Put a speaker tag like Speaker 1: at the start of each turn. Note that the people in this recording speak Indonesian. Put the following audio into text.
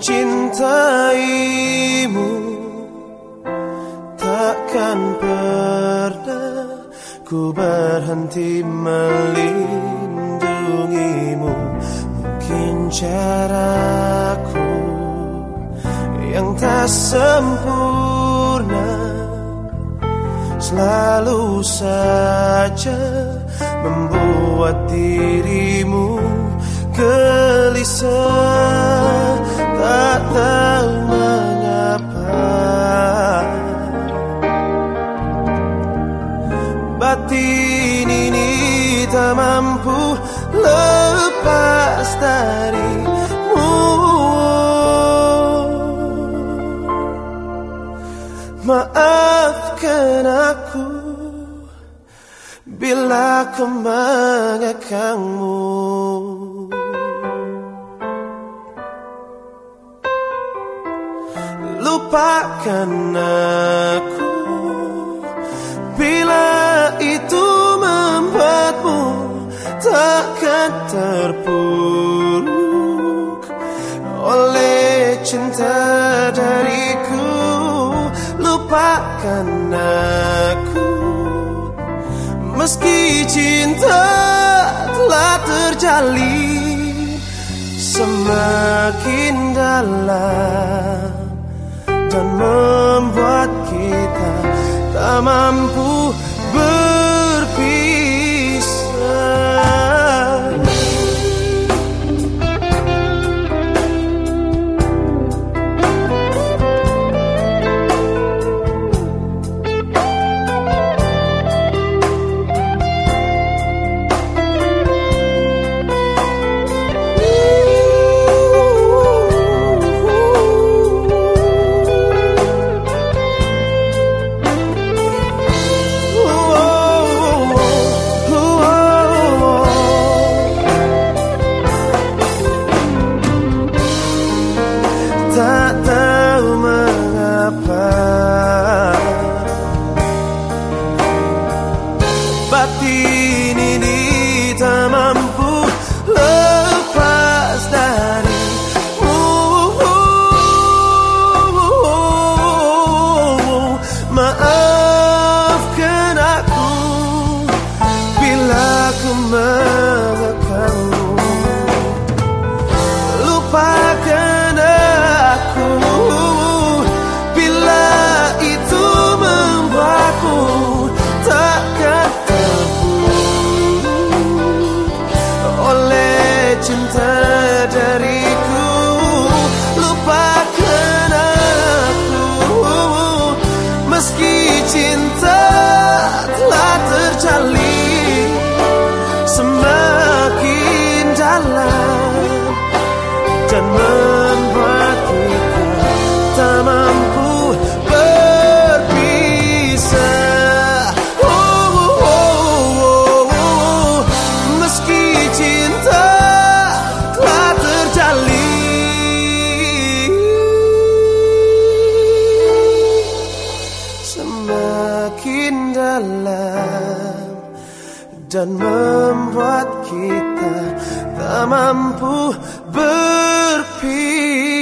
Speaker 1: mencintaimu. Takkan pernah ku berhenti melindungimu. Mungkin caraku yang tak sempurna Selalu saja membuat dirimu Batin ini tak mampu lepas darimu. Maafkan aku Bila ku mengekangmu Lupakan aku Bila terpuruk Oleh cinta dariku. Lupakan aku. Meski cinta telah terjalin Semakin dalam Dan membuat kita tak mampu batin ini cinta dariku. Lupakan aku Meski cinta telah terjalin Semakin dalam Dan dan membuat kita tak mampu berpisah.